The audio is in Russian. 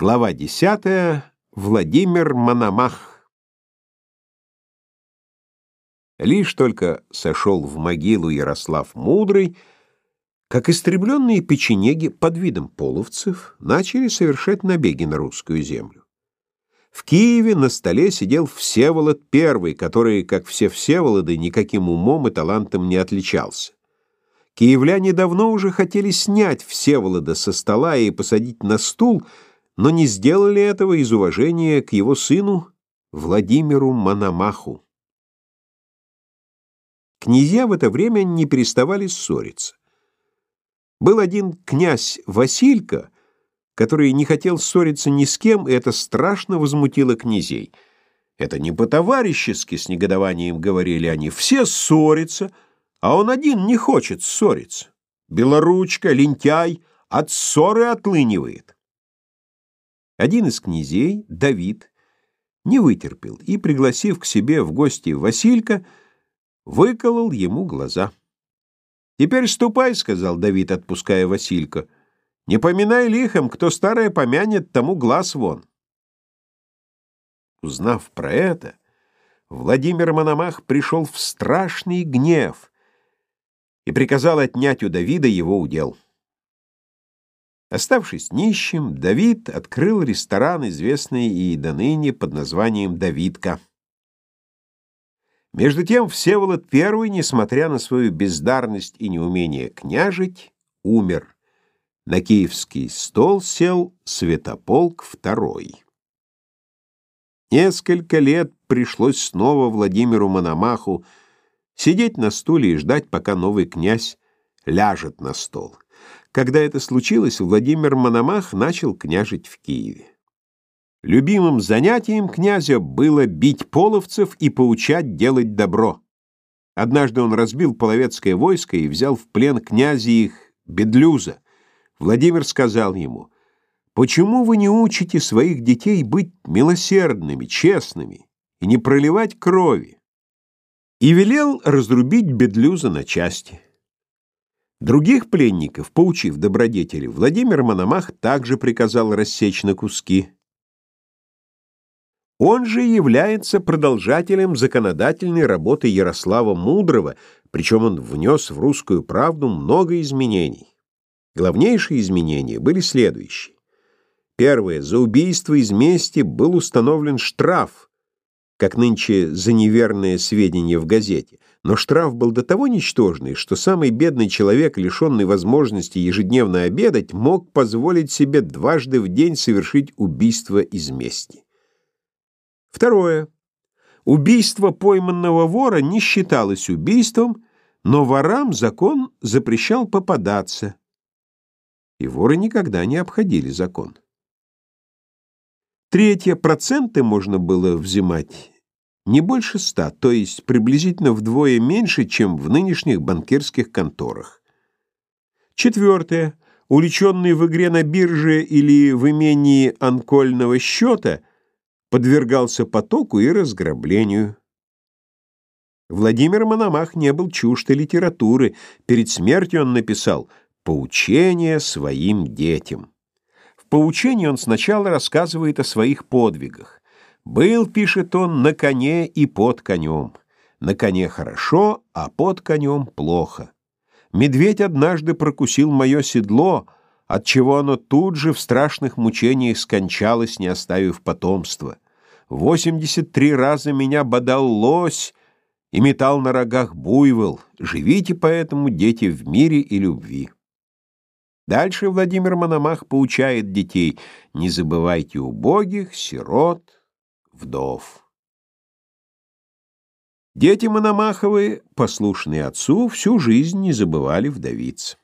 Глава 10. Владимир Мономах. Лишь только сошел в могилу Ярослав Мудрый, как истребленные печенеги под видом половцев начали совершать набеги на русскую землю. В Киеве на столе сидел Всеволод I, который, как все Всеволоды, никаким умом и талантом не отличался. Киевляне давно уже хотели снять Всеволода со стола и посадить на стул, но не сделали этого из уважения к его сыну Владимиру Мономаху. Князья в это время не переставали ссориться. Был один князь Василька, который не хотел ссориться ни с кем, и это страшно возмутило князей. Это не по-товарищески, с негодованием говорили они, все ссорятся, а он один не хочет ссориться. Белоручка, лентяй, от ссоры отлынивает. Один из князей, Давид, не вытерпел и, пригласив к себе в гости Василька, выколол ему глаза. «Теперь ступай», — сказал Давид, отпуская Василька. «Не поминай лихом, кто старое помянет, тому глаз вон». Узнав про это, Владимир Мономах пришел в страшный гнев и приказал отнять у Давида его удел. Оставшись нищим, Давид открыл ресторан, известный и до ныне под названием «Давидка». Между тем Всеволод I, несмотря на свою бездарность и неумение княжить, умер. На киевский стол сел Святополк II. Несколько лет пришлось снова Владимиру Мономаху сидеть на стуле и ждать, пока новый князь ляжет на стол. Когда это случилось, Владимир Мономах начал княжить в Киеве. Любимым занятием князя было бить половцев и поучать делать добро. Однажды он разбил половецкое войско и взял в плен князя их Бедлюза. Владимир сказал ему, «Почему вы не учите своих детей быть милосердными, честными и не проливать крови?» И велел разрубить Бедлюза на части. Других пленников, поучив добродетели, Владимир Мономах также приказал рассечь на куски. Он же является продолжателем законодательной работы Ярослава Мудрого, причем он внес в русскую правду много изменений. Главнейшие изменения были следующие. Первое. За убийство из мести был установлен штраф, как нынче за неверное сведение в газете. Но штраф был до того ничтожный, что самый бедный человек, лишенный возможности ежедневно обедать, мог позволить себе дважды в день совершить убийство из мести. Второе. Убийство пойманного вора не считалось убийством, но ворам закон запрещал попадаться, и воры никогда не обходили закон. Третье. Проценты можно было взимать не больше ста, то есть приблизительно вдвое меньше, чем в нынешних банкирских конторах. Четвертое. Уличенный в игре на бирже или в имении анкольного счета подвергался потоку и разграблению. Владимир Мономах не был чужд литературы. Перед смертью он написал «Поучение своим детям». В поучении он сначала рассказывает о своих подвигах. Был, пишет он, на коне и под конем. На коне хорошо, а под конем плохо. Медведь однажды прокусил мое седло, отчего оно тут же в страшных мучениях скончалось, не оставив потомства. Восемьдесят три раза меня бодал лось и метал на рогах буйвол. Живите поэтому, дети, в мире и любви. Дальше Владимир Мономах поучает детей: не забывайте убогих, сирот, вдов. Дети Мономаховы, послушные отцу, всю жизнь не забывали вдовиц.